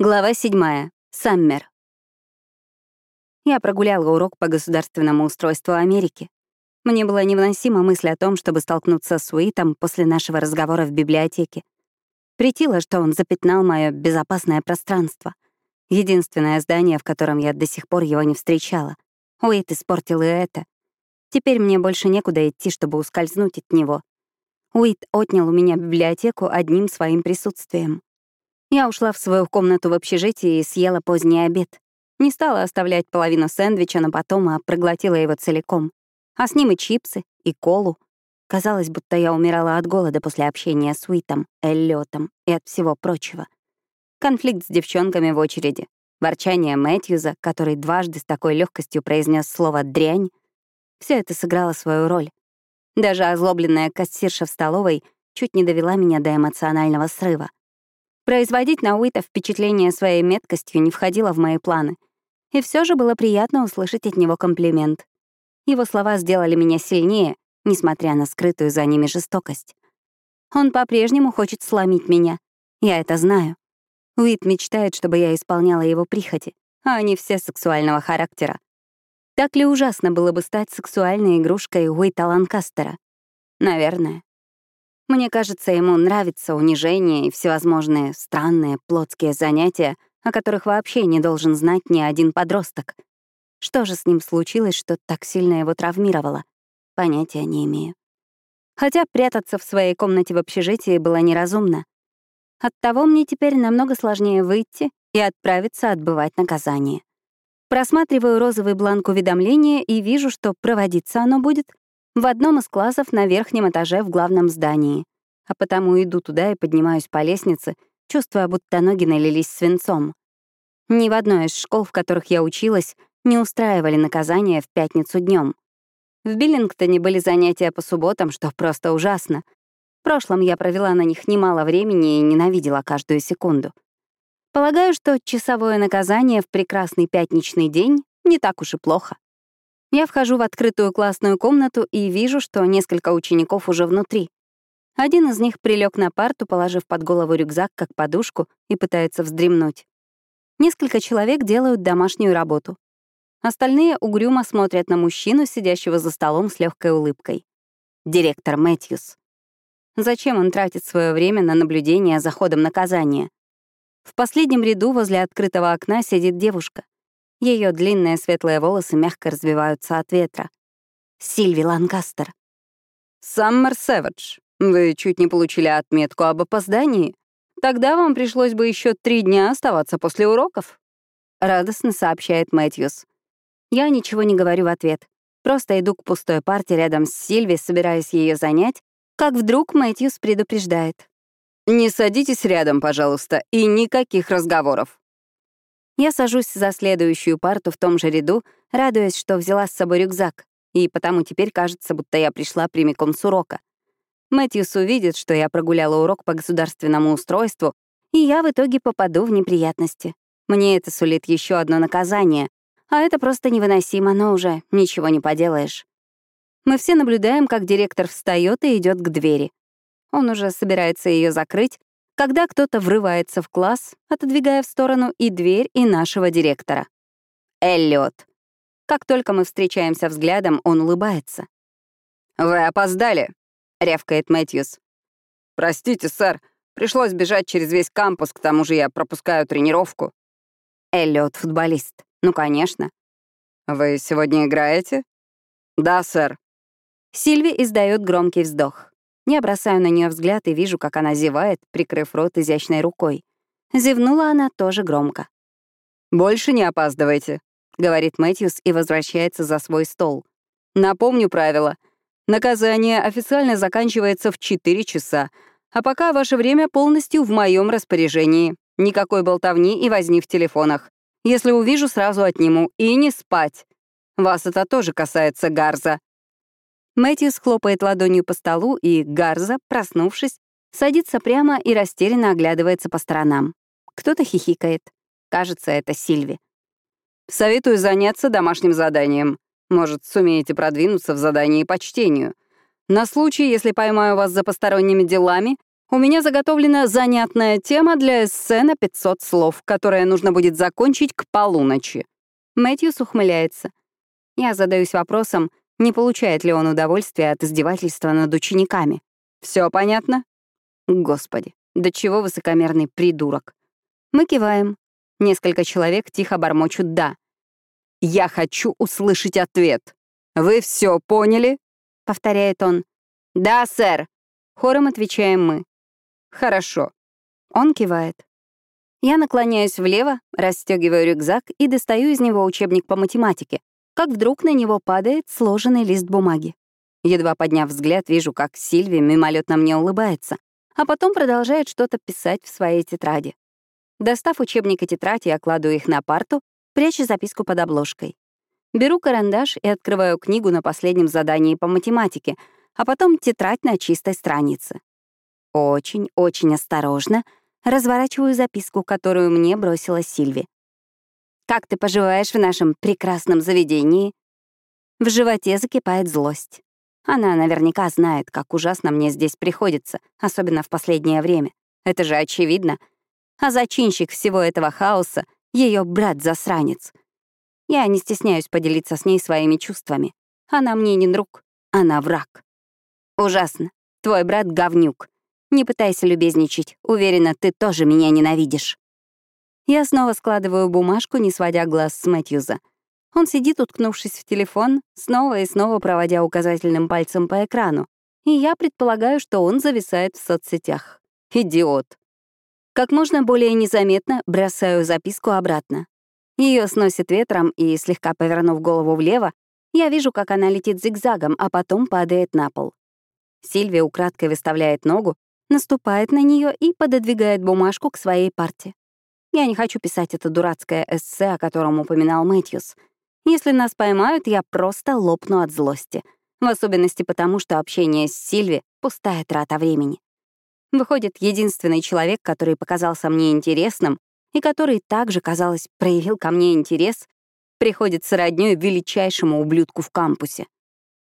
Глава 7. Саммер. Я прогуляла урок по государственному устройству Америки. Мне была невыносима мысль о том, чтобы столкнуться с Уитом после нашего разговора в библиотеке. Притило, что он запятнал мое безопасное пространство. Единственное здание, в котором я до сих пор его не встречала. Уит испортил и это. Теперь мне больше некуда идти, чтобы ускользнуть от него. Уит отнял у меня библиотеку одним своим присутствием. Я ушла в свою комнату в общежитии и съела поздний обед. Не стала оставлять половину сэндвича на потом, а проглотила его целиком. А с ним и чипсы, и колу. Казалось, будто я умирала от голода после общения с Уитом, Эллиотом и от всего прочего. Конфликт с девчонками в очереди, ворчание Мэтьюза, который дважды с такой легкостью произнес слово «дрянь», все это сыграло свою роль. Даже озлобленная кассирша в столовой чуть не довела меня до эмоционального срыва. Производить на Уита впечатление своей меткостью не входило в мои планы. И все же было приятно услышать от него комплимент. Его слова сделали меня сильнее, несмотря на скрытую за ними жестокость. Он по-прежнему хочет сломить меня. Я это знаю. Уит мечтает, чтобы я исполняла его прихоти, а они все сексуального характера. Так ли ужасно было бы стать сексуальной игрушкой Уита Ланкастера? Наверное. Мне кажется, ему нравится унижение и всевозможные странные плотские занятия, о которых вообще не должен знать ни один подросток. Что же с ним случилось, что так сильно его травмировало? Понятия не имею. Хотя прятаться в своей комнате в общежитии было неразумно. Оттого мне теперь намного сложнее выйти и отправиться отбывать наказание. Просматриваю розовый бланк уведомления и вижу, что проводиться оно будет в одном из классов на верхнем этаже в главном здании, а потому иду туда и поднимаюсь по лестнице, чувствуя, будто ноги налились свинцом. Ни в одной из школ, в которых я училась, не устраивали наказания в пятницу днем. В Биллингтоне были занятия по субботам, что просто ужасно. В прошлом я провела на них немало времени и ненавидела каждую секунду. Полагаю, что часовое наказание в прекрасный пятничный день не так уж и плохо. Я вхожу в открытую классную комнату и вижу, что несколько учеников уже внутри. Один из них прилег на парту, положив под голову рюкзак как подушку и пытается вздремнуть. Несколько человек делают домашнюю работу. Остальные угрюмо смотрят на мужчину, сидящего за столом с легкой улыбкой. Директор Мэтьюс. Зачем он тратит свое время на наблюдение за ходом наказания? В последнем ряду возле открытого окна сидит девушка — ее длинные светлые волосы мягко развиваются от ветра. Сильви Ланкастер. «Саммер Сэвидж, вы чуть не получили отметку об опоздании. Тогда вам пришлось бы еще три дня оставаться после уроков», — радостно сообщает Мэтьюс. Я ничего не говорю в ответ. Просто иду к пустой парте рядом с Сильви, собираясь ее занять, как вдруг Мэтьюс предупреждает. «Не садитесь рядом, пожалуйста, и никаких разговоров. Я сажусь за следующую парту в том же ряду, радуясь, что взяла с собой рюкзак, и потому теперь кажется, будто я пришла прямиком с урока. Мэтьюс увидит, что я прогуляла урок по государственному устройству, и я в итоге попаду в неприятности. Мне это сулит еще одно наказание, а это просто невыносимо, но уже ничего не поделаешь. Мы все наблюдаем, как директор встает и идет к двери. Он уже собирается ее закрыть, когда кто-то врывается в класс, отодвигая в сторону и дверь, и нашего директора. Эллиот. Как только мы встречаемся взглядом, он улыбается. «Вы опоздали», — рявкает Мэтьюс. «Простите, сэр, пришлось бежать через весь кампус, к тому же я пропускаю тренировку». Эллиот — футболист. Ну, конечно. «Вы сегодня играете?» «Да, сэр». Сильви издает громкий вздох. Я бросаю на нее взгляд и вижу, как она зевает, прикрыв рот изящной рукой. Зевнула она тоже громко. «Больше не опаздывайте», — говорит Мэтьюс и возвращается за свой стол. «Напомню правила. Наказание официально заканчивается в 4 часа, а пока ваше время полностью в моем распоряжении. Никакой болтовни и возни в телефонах. Если увижу, сразу отниму. И не спать. Вас это тоже касается Гарза. Мэтьюс хлопает ладонью по столу, и Гарза, проснувшись, садится прямо и растерянно оглядывается по сторонам. Кто-то хихикает. Кажется, это Сильви. «Советую заняться домашним заданием. Может, сумеете продвинуться в задании по чтению. На случай, если поймаю вас за посторонними делами, У меня заготовлена занятная тема для эссе на 500 слов, которое нужно будет закончить к полуночи. Мэтьюс ухмыляется. Я задаюсь вопросом, не получает ли он удовольствия от издевательства над учениками. Все понятно? Господи, да чего высокомерный придурок. Мы киваем. Несколько человек тихо бормочут «да». «Я хочу услышать ответ. Вы все поняли?» — повторяет он. «Да, сэр», — хором отвечаем мы. «Хорошо». Он кивает. Я наклоняюсь влево, расстегиваю рюкзак и достаю из него учебник по математике, как вдруг на него падает сложенный лист бумаги. Едва подняв взгляд, вижу, как Сильви мимолетно мне улыбается, а потом продолжает что-то писать в своей тетради. Достав учебник и тетрадь, я кладу их на парту, прячу записку под обложкой. Беру карандаш и открываю книгу на последнем задании по математике, а потом тетрадь на чистой странице. Очень-очень осторожно разворачиваю записку, которую мне бросила Сильви. «Как ты поживаешь в нашем прекрасном заведении?» В животе закипает злость. Она наверняка знает, как ужасно мне здесь приходится, особенно в последнее время. Это же очевидно. А зачинщик всего этого хаоса — ее брат-засранец. Я не стесняюсь поделиться с ней своими чувствами. Она мне не друг, она враг. Ужасно. Твой брат — говнюк. Не пытайся любезничать. Уверена, ты тоже меня ненавидишь. Я снова складываю бумажку, не сводя глаз с Мэтьюза. Он сидит, уткнувшись в телефон, снова и снова проводя указательным пальцем по экрану, и я предполагаю, что он зависает в соцсетях. Идиот. Как можно более незаметно бросаю записку обратно. Ее сносит ветром, и, слегка повернув голову влево, я вижу, как она летит зигзагом, а потом падает на пол. Сильвия украдкой выставляет ногу, наступает на нее и пододвигает бумажку к своей парте. Я не хочу писать это дурацкое эссе, о котором упоминал Мэтьюс. Если нас поймают, я просто лопну от злости. В особенности потому, что общение с Сильви — пустая трата времени. Выходит, единственный человек, который показался мне интересным и который также, казалось, проявил ко мне интерес, приходится роднёй величайшему ублюдку в кампусе.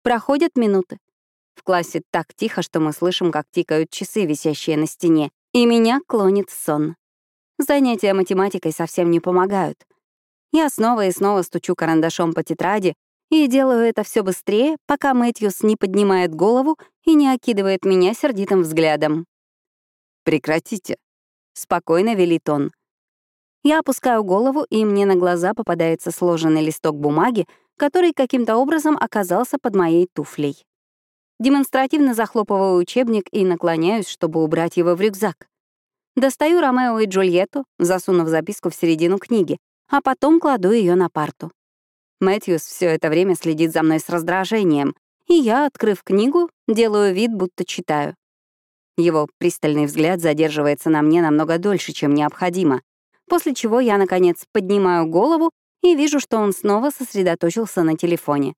Проходят минуты. В классе так тихо, что мы слышим, как тикают часы, висящие на стене, и меня клонит сон. Занятия математикой совсем не помогают. Я снова и снова стучу карандашом по тетради и делаю это все быстрее, пока Мэтьюс не поднимает голову и не окидывает меня сердитым взглядом. «Прекратите», — спокойно велит он. Я опускаю голову, и мне на глаза попадается сложенный листок бумаги, который каким-то образом оказался под моей туфлей. Демонстративно захлопываю учебник и наклоняюсь, чтобы убрать его в рюкзак. Достаю Ромео и Джульетту, засунув записку в середину книги, а потом кладу ее на парту. Мэтьюс все это время следит за мной с раздражением, и я, открыв книгу, делаю вид, будто читаю. Его пристальный взгляд задерживается на мне намного дольше, чем необходимо, после чего я, наконец, поднимаю голову и вижу, что он снова сосредоточился на телефоне.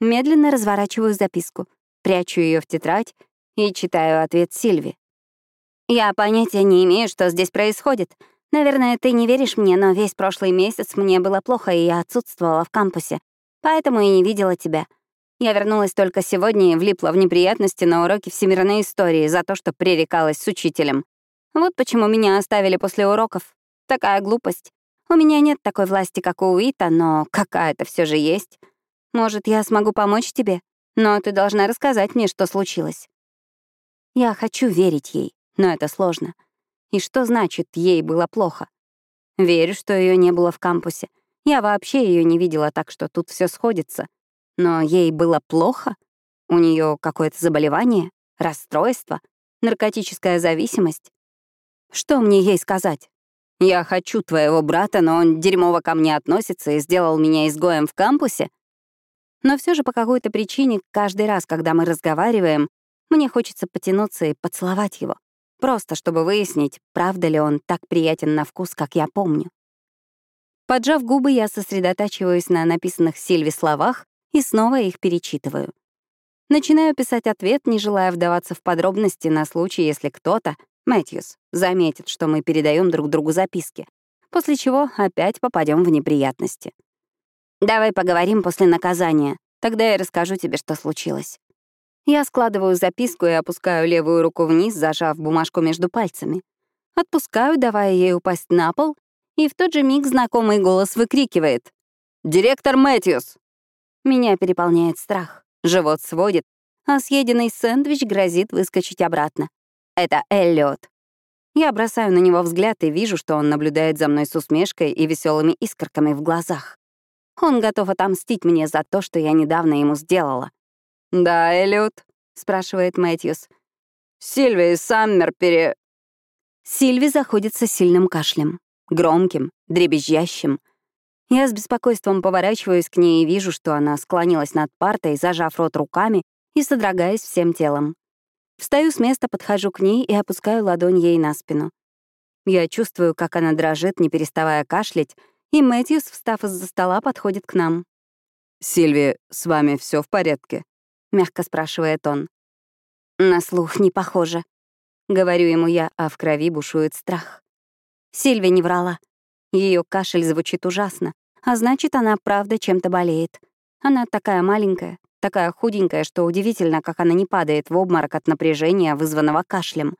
Медленно разворачиваю записку прячу ее в тетрадь и читаю ответ Сильви. «Я понятия не имею, что здесь происходит. Наверное, ты не веришь мне, но весь прошлый месяц мне было плохо, и я отсутствовала в кампусе, поэтому и не видела тебя. Я вернулась только сегодня и влипла в неприятности на уроке всемирной истории за то, что пререкалась с учителем. Вот почему меня оставили после уроков. Такая глупость. У меня нет такой власти, как у Уита, но какая-то все же есть. Может, я смогу помочь тебе? Но ты должна рассказать мне, что случилось. Я хочу верить ей, но это сложно. И что значит «ей было плохо»? Верю, что ее не было в кампусе. Я вообще ее не видела, так что тут все сходится. Но ей было плохо? У нее какое-то заболевание, расстройство, наркотическая зависимость? Что мне ей сказать? Я хочу твоего брата, но он дерьмово ко мне относится и сделал меня изгоем в кампусе? Но все же по какой-то причине каждый раз, когда мы разговариваем, мне хочется потянуться и поцеловать его. Просто чтобы выяснить, правда ли он так приятен на вкус, как я помню. Поджав губы, я сосредотачиваюсь на написанных Сильви словах и снова их перечитываю. Начинаю писать ответ, не желая вдаваться в подробности на случай, если кто-то, Мэтьюс, заметит, что мы передаем друг другу записки, после чего опять попадем в неприятности. Давай поговорим после наказания. Тогда я расскажу тебе, что случилось. Я складываю записку и опускаю левую руку вниз, зажав бумажку между пальцами. Отпускаю, давая ей упасть на пол, и в тот же миг знакомый голос выкрикивает. «Директор Мэтьюс!» Меня переполняет страх, живот сводит, а съеденный сэндвич грозит выскочить обратно. Это Эллиот. Я бросаю на него взгляд и вижу, что он наблюдает за мной с усмешкой и веселыми искорками в глазах. Он готов отомстить мне за то, что я недавно ему сделала. «Да, Эллиот?» — спрашивает Мэтьюс. «Сильви и Саммер пере...» Сильви заходится сильным кашлем. Громким, дребезжащим. Я с беспокойством поворачиваюсь к ней и вижу, что она склонилась над партой, зажав рот руками и содрогаясь всем телом. Встаю с места, подхожу к ней и опускаю ладонь ей на спину. Я чувствую, как она дрожит, не переставая кашлять, и Мэтьюс, встав из-за стола, подходит к нам. «Сильви, с вами все в порядке?» — мягко спрашивает он. «На слух не похоже», — говорю ему я, а в крови бушует страх. Сильви не врала. Ее кашель звучит ужасно, а значит, она правда чем-то болеет. Она такая маленькая, такая худенькая, что удивительно, как она не падает в обморок от напряжения, вызванного кашлем.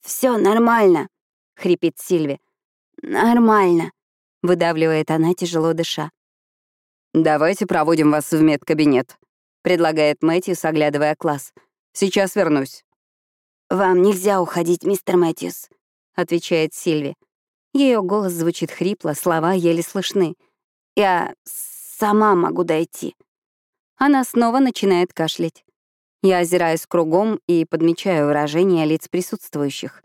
Все нормально», — хрипит Сильви. «Нормально», — выдавливает она, тяжело дыша. «Давайте проводим вас в медкабинет», — предлагает Мэтьюс, оглядывая класс. «Сейчас вернусь». «Вам нельзя уходить, мистер Мэтьюс», — отвечает Сильви. Ее голос звучит хрипло, слова еле слышны. «Я сама могу дойти». Она снова начинает кашлять. Я озираюсь кругом и подмечаю выражения лиц присутствующих.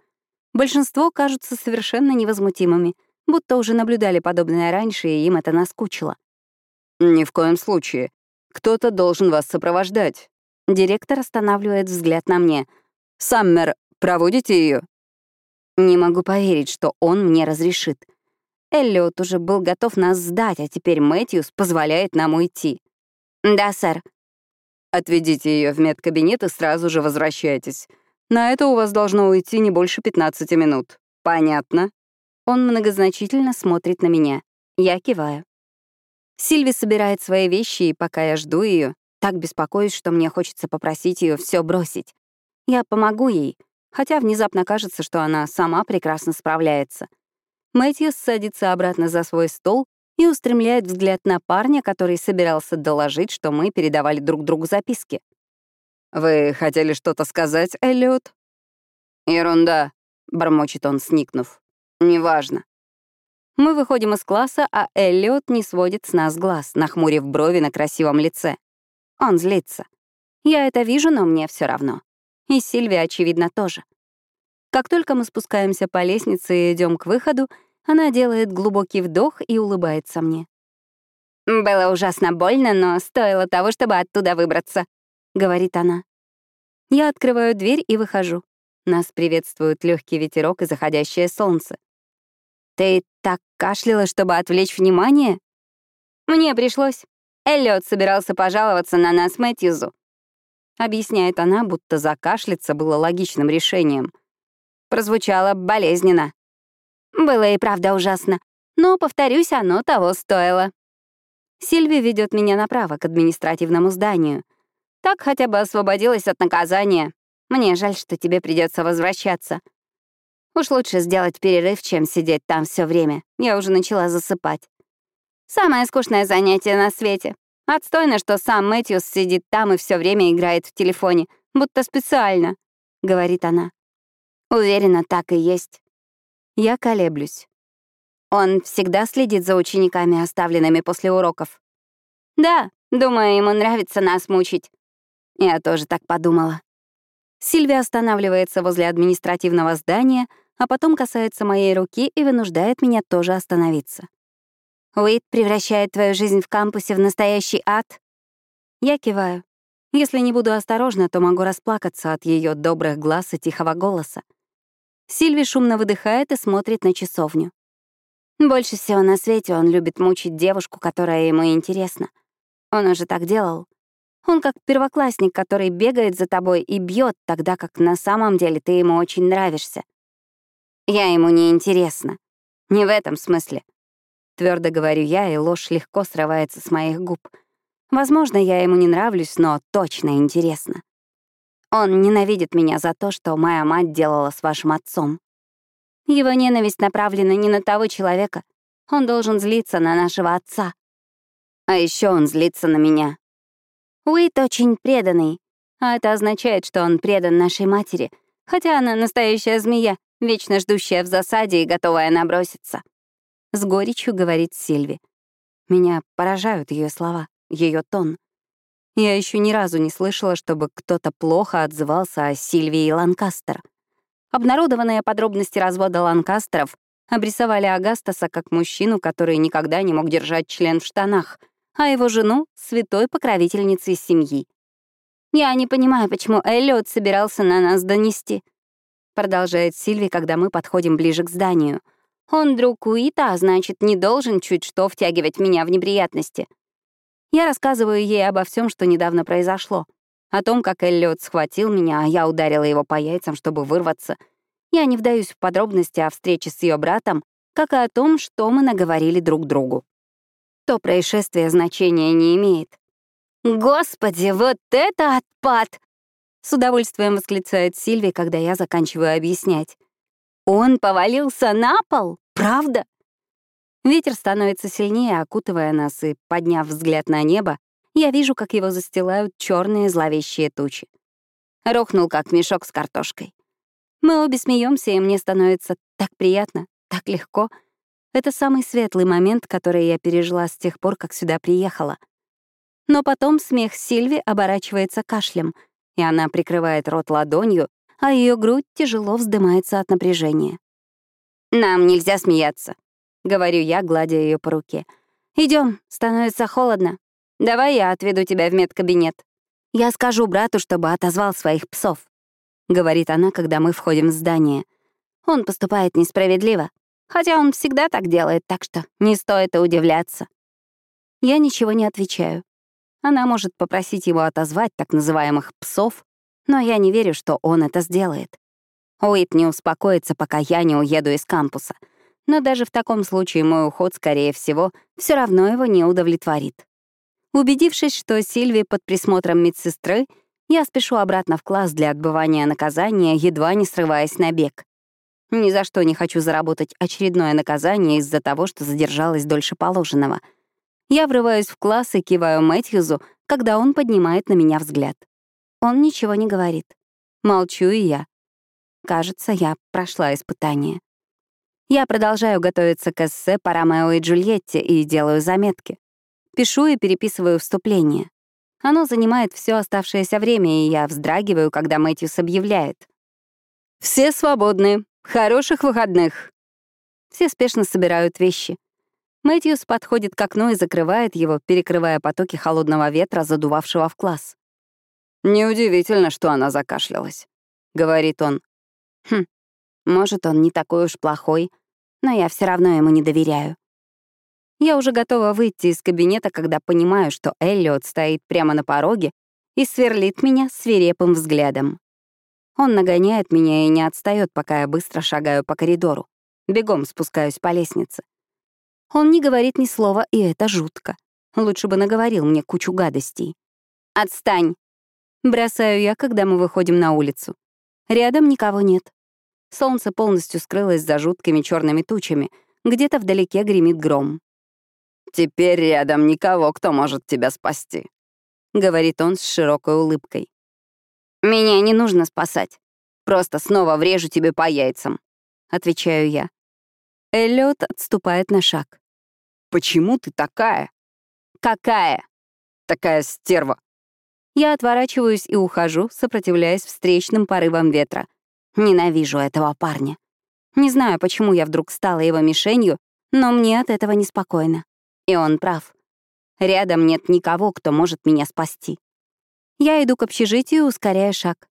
Большинство кажутся совершенно невозмутимыми, будто уже наблюдали подобное раньше, и им это наскучило. «Ни в коем случае. Кто-то должен вас сопровождать». Директор останавливает взгляд на мне. «Саммер, проводите ее? Не могу поверить, что он мне разрешит. Эллиот уже был готов нас сдать, а теперь Мэтьюс позволяет нам уйти. «Да, сэр». «Отведите ее в медкабинет и сразу же возвращайтесь. На это у вас должно уйти не больше 15 минут. Понятно?» Он многозначительно смотрит на меня. Я киваю. Сильви собирает свои вещи, и пока я жду ее, так беспокоюсь, что мне хочется попросить ее все бросить. Я помогу ей, хотя внезапно кажется, что она сама прекрасно справляется. Мэтьюс садится обратно за свой стол и устремляет взгляд на парня, который собирался доложить, что мы передавали друг другу записки. «Вы хотели что-то сказать, Эллиот?» «Ерунда», — бормочет он, сникнув. «Неважно». Мы выходим из класса, а Эллиот не сводит с нас глаз, нахмурив брови на красивом лице. Он злится. Я это вижу, но мне все равно. И Сильвия, очевидно, тоже. Как только мы спускаемся по лестнице и идем к выходу, она делает глубокий вдох и улыбается мне. «Было ужасно больно, но стоило того, чтобы оттуда выбраться», — говорит она. Я открываю дверь и выхожу. Нас приветствует легкий ветерок и заходящее солнце. «Ты так кашляла, чтобы отвлечь внимание?» «Мне пришлось. Эллиот собирался пожаловаться на нас Мэтьюзу», — объясняет она, будто закашляться было логичным решением. Прозвучало болезненно. Было и правда ужасно, но, повторюсь, оно того стоило. Сильви ведет меня направо, к административному зданию. Так хотя бы освободилась от наказания. Мне жаль, что тебе придется возвращаться. Уж лучше сделать перерыв, чем сидеть там все время. Я уже начала засыпать. Самое скучное занятие на свете. Отстойно, что сам Мэтьюс сидит там и все время играет в телефоне, будто специально, — говорит она. Уверена, так и есть. Я колеблюсь. Он всегда следит за учениками, оставленными после уроков. Да, думаю, ему нравится нас мучить. Я тоже так подумала. Сильвия останавливается возле административного здания, а потом касается моей руки и вынуждает меня тоже остановиться. Уит превращает твою жизнь в кампусе в настоящий ад? Я киваю. Если не буду осторожна, то могу расплакаться от ее добрых глаз и тихого голоса. Сильви шумно выдыхает и смотрит на часовню. Больше всего на свете он любит мучить девушку, которая ему интересна. Он уже так делал. Он как первоклассник, который бегает за тобой и бьет, тогда как на самом деле ты ему очень нравишься. Я ему не интересна. Не в этом смысле. Твердо говорю я, и ложь легко срывается с моих губ. Возможно, я ему не нравлюсь, но точно интересно. Он ненавидит меня за то, что моя мать делала с вашим отцом. Его ненависть направлена не на того человека. Он должен злиться на нашего отца. А еще он злится на меня. Уит очень преданный, а это означает, что он предан нашей матери, хотя она настоящая змея, вечно ждущая в засаде и готовая наброситься. С горечью говорит Сильви. Меня поражают ее слова, ее тон. Я еще ни разу не слышала, чтобы кто-то плохо отзывался о Сильвии Ланкастер. Обнародованные подробности развода Ланкастеров обрисовали Агастаса как мужчину, который никогда не мог держать член в штанах, а его жену — святой покровительницей семьи. «Я не понимаю, почему Эллиот собирался на нас донести», — продолжает Сильви, когда мы подходим ближе к зданию. «Он друг Уита, а значит, не должен чуть что втягивать меня в неприятности. Я рассказываю ей обо всем, что недавно произошло. О том, как Эллиот схватил меня, а я ударила его по яйцам, чтобы вырваться. Я не вдаюсь в подробности о встрече с ее братом, как и о том, что мы наговорили друг другу. То происшествие значения не имеет. «Господи, вот это отпад!» С удовольствием восклицает Сильви, когда я заканчиваю объяснять. «Он повалился на пол? Правда? Ветер становится сильнее, окутывая нас, и, подняв взгляд на небо, я вижу, как его застилают черные зловещие тучи. Рухнул, как мешок с картошкой. Мы обе смеемся, и мне становится так приятно, так легко. Это самый светлый момент, который я пережила с тех пор, как сюда приехала. Но потом смех Сильви оборачивается кашлем, и она прикрывает рот ладонью, а ее грудь тяжело вздымается от напряжения. «Нам нельзя смеяться», — говорю я, гладя ее по руке. Идем, становится холодно. Давай я отведу тебя в медкабинет. Я скажу брату, чтобы отозвал своих псов», — говорит она, когда мы входим в здание. Он поступает несправедливо, хотя он всегда так делает, так что не стоит и удивляться. Я ничего не отвечаю. Она может попросить его отозвать так называемых «псов», но я не верю, что он это сделает. Уит не успокоится, пока я не уеду из кампуса — но даже в таком случае мой уход, скорее всего, все равно его не удовлетворит. Убедившись, что Сильви под присмотром медсестры, я спешу обратно в класс для отбывания наказания, едва не срываясь на бег. Ни за что не хочу заработать очередное наказание из-за того, что задержалась дольше положенного. Я врываюсь в класс и киваю Мэтьюзу, когда он поднимает на меня взгляд. Он ничего не говорит. Молчу и я. Кажется, я прошла испытание. Я продолжаю готовиться к эссе по Ромео и Джульетте и делаю заметки. Пишу и переписываю вступление. Оно занимает все оставшееся время, и я вздрагиваю, когда Мэтьюс объявляет. «Все свободны. Хороших выходных!» Все спешно собирают вещи. Мэтьюс подходит к окну и закрывает его, перекрывая потоки холодного ветра, задувавшего в класс. «Неудивительно, что она закашлялась», — говорит он. «Хм, может, он не такой уж плохой, но я все равно ему не доверяю. Я уже готова выйти из кабинета, когда понимаю, что Эллиот стоит прямо на пороге и сверлит меня свирепым взглядом. Он нагоняет меня и не отстает, пока я быстро шагаю по коридору. Бегом спускаюсь по лестнице. Он не говорит ни слова, и это жутко. Лучше бы наговорил мне кучу гадостей. «Отстань!» Бросаю я, когда мы выходим на улицу. Рядом никого нет. Солнце полностью скрылось за жуткими черными тучами. Где-то вдалеке гремит гром. «Теперь рядом никого, кто может тебя спасти», — говорит он с широкой улыбкой. «Меня не нужно спасать. Просто снова врежу тебе по яйцам», — отвечаю я. Эллиот отступает на шаг. «Почему ты такая?» «Какая?» «Такая стерва». Я отворачиваюсь и ухожу, сопротивляясь встречным порывам ветра — Ненавижу этого парня. Не знаю, почему я вдруг стала его мишенью, но мне от этого неспокойно. И он прав. Рядом нет никого, кто может меня спасти. Я иду к общежитию, ускоряя шаг.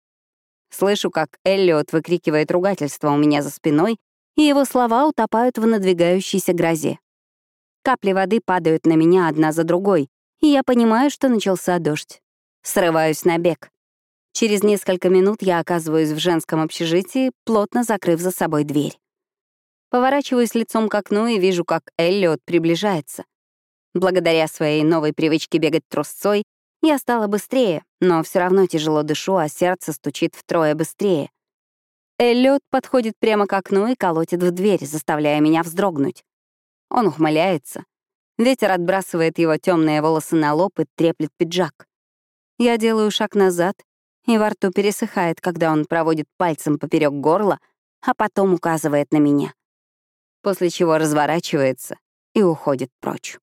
Слышу, как Эллиот выкрикивает ругательство у меня за спиной, и его слова утопают в надвигающейся грозе. Капли воды падают на меня одна за другой, и я понимаю, что начался дождь. Срываюсь на бег. Через несколько минут я оказываюсь в женском общежитии, плотно закрыв за собой дверь. Поворачиваюсь лицом к окну и вижу, как Эллиот приближается. Благодаря своей новой привычке бегать трусцой, Я стала быстрее, но все равно тяжело дышу, а сердце стучит втрое быстрее. Эллиот подходит прямо к окну и колотит в дверь, заставляя меня вздрогнуть. Он ухмыляется. Ветер отбрасывает его темные волосы на лоб и треплет пиджак. Я делаю шаг назад, и во рту пересыхает, когда он проводит пальцем поперек горла, а потом указывает на меня. После чего разворачивается и уходит прочь.